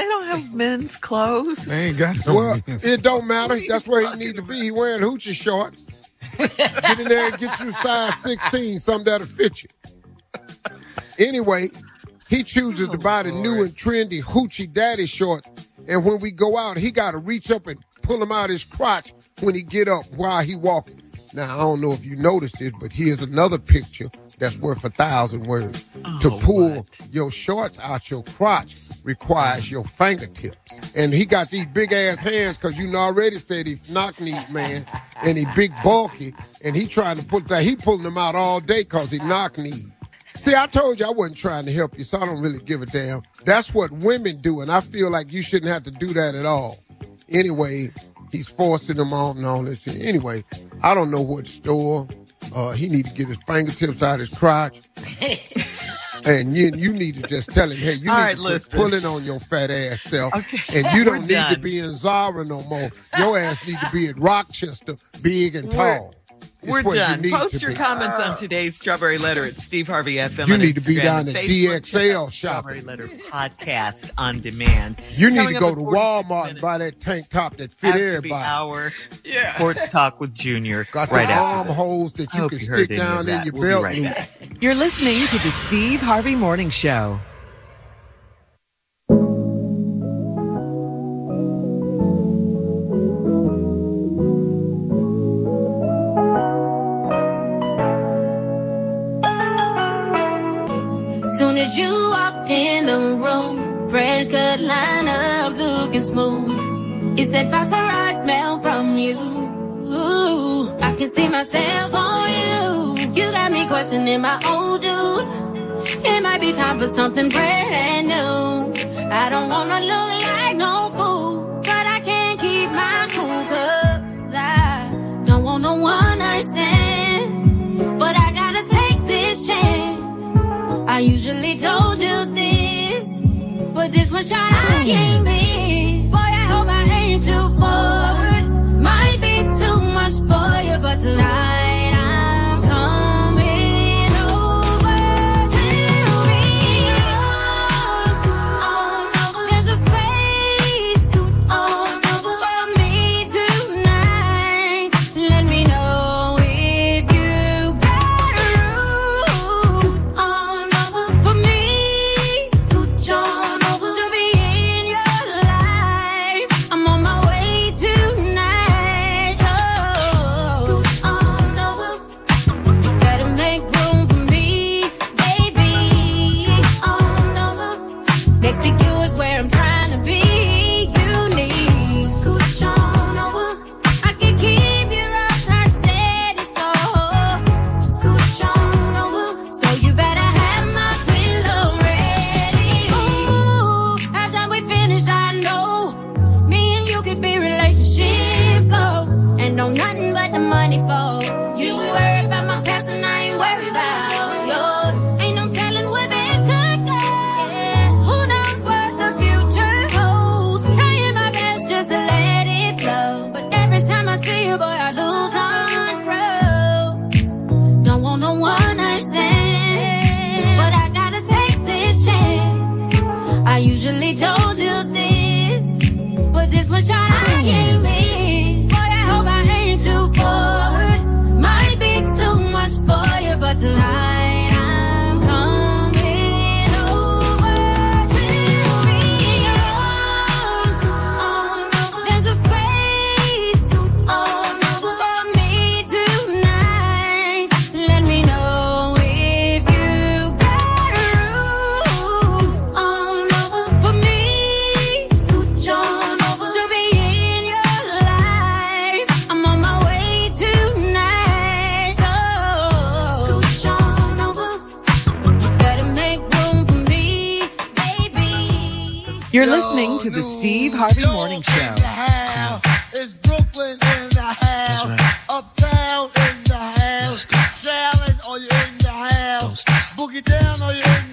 They don't have men's clothes. They ain't got no Well, men's- it don't matter. That's where he need to be. He wearing hoochie shorts. Get in there and get you size 16, something that'll fit you. Anyway, he chooses to oh, buy the new and trendy hoochie daddy shorts. And when we go out, he got to reach up and pull him out his crotch when he get up while he walking. Now, I don't know if you noticed it, but here's another picture that's worth a thousand words. to oh, pull your shorts out your crotch requires your fingertips. And he got these big ass hands because you know already said he knock knees, man. And he big bulky. And he trying to put that. He pulling them out all day because he knock knees. See, I told you I wasn't trying to help you, so I don't really give a damn. That's what women do, and I feel like you shouldn't have to do that at all. Anyway, he's forcing them on and all this. Anyway, I don't know what store. Uh, he need to get his fingertips out his crotch. And you, you need to just tell him, hey, you All need right, to quit listen. pulling on your fat ass self. Okay. And you We're don't need to be in Zara no more. Your ass need to be in Rochester, big and We're- tall. It's We're where you done. Post your be. comments on ah. today's Strawberry Letter at Steve Harvey FM. You on need to be Instagram down at Facebook. DXL out shopping. Strawberry Letter podcast on demand. You need Coming to go to 46 Walmart and buy that tank top that fit after the everybody. hour. Yeah. Sports talk with Junior. Got right the after this. armholes that you can you stick any of down in that. your We'll belt right You're listening to the Steve Harvey Morning Show. You walked in the room, fresh cut lineup looking smooth. It's that baccarat smell from you. Ooh, I can see myself on you. You got me questioning my old dude. It might be time for something brand new. I don't wanna look like no fool, but I can't keep my cool 'cause I don't want no one night stand. But I gotta take this chance. I usually told you this, but this one shot I hmm. can't miss. Boy, I hope I ain't too forward. To the Steve Harvey Morning Show. It's Brooklyn in the house. Uptown in the house. Shaolin, oh, are you in the house? Boogie down, oh, are you in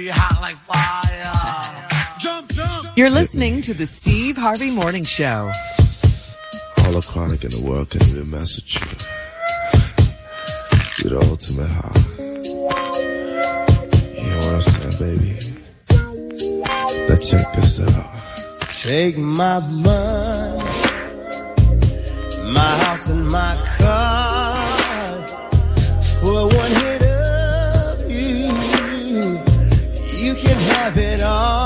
pussy hot like fire. Jump, jump. You're listening to the Steve Harvey Morning Show. All the chronic in the world can even mess with you. You're the ultimate high. You know what I'm saying, baby? Let's check this out. Take my money, my house and my car for one hit have it all.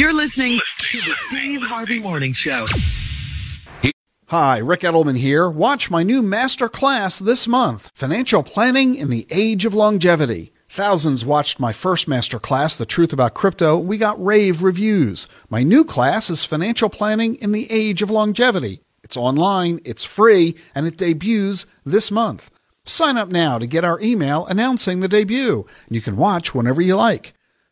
You're listening to the Steve Harvey Morning Show. Hi, Rick Edelman here. Watch my new master class this month Financial Planning in the Age of Longevity. Thousands watched my first master class, The Truth About Crypto. We got rave reviews. My new class is Financial Planning in the Age of Longevity. It's online, it's free, and it debuts this month. Sign up now to get our email announcing the debut. You can watch whenever you like.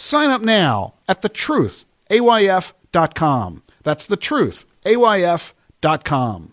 Sign up now at thetruthayf.com. That's thetruthayf.com.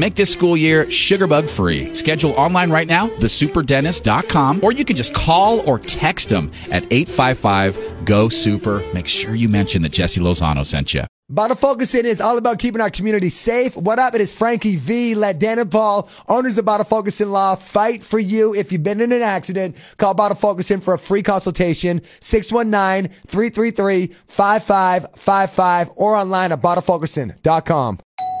Make this school year sugarbug free. Schedule online right now, thesuperdentist.com, or you can just call or text them at 855 GO SUPER. Make sure you mention that Jesse Lozano sent you. Bottle Focusing is all about keeping our community safe. What up? It is Frankie V. Let Dan and Paul, owners of Bottle Focusing Law, fight for you. If you've been in an accident, call Bottle Focusing for a free consultation. 619-333-5555 or online at bottlefocusin.com.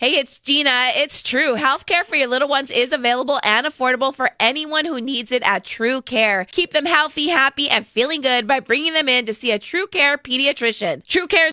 Hey, it's Gina. It's true. Healthcare for your little ones is available and affordable for anyone who needs it at True Care. Keep them healthy, happy, and feeling good by bringing them in to see a True Care pediatrician. True Care's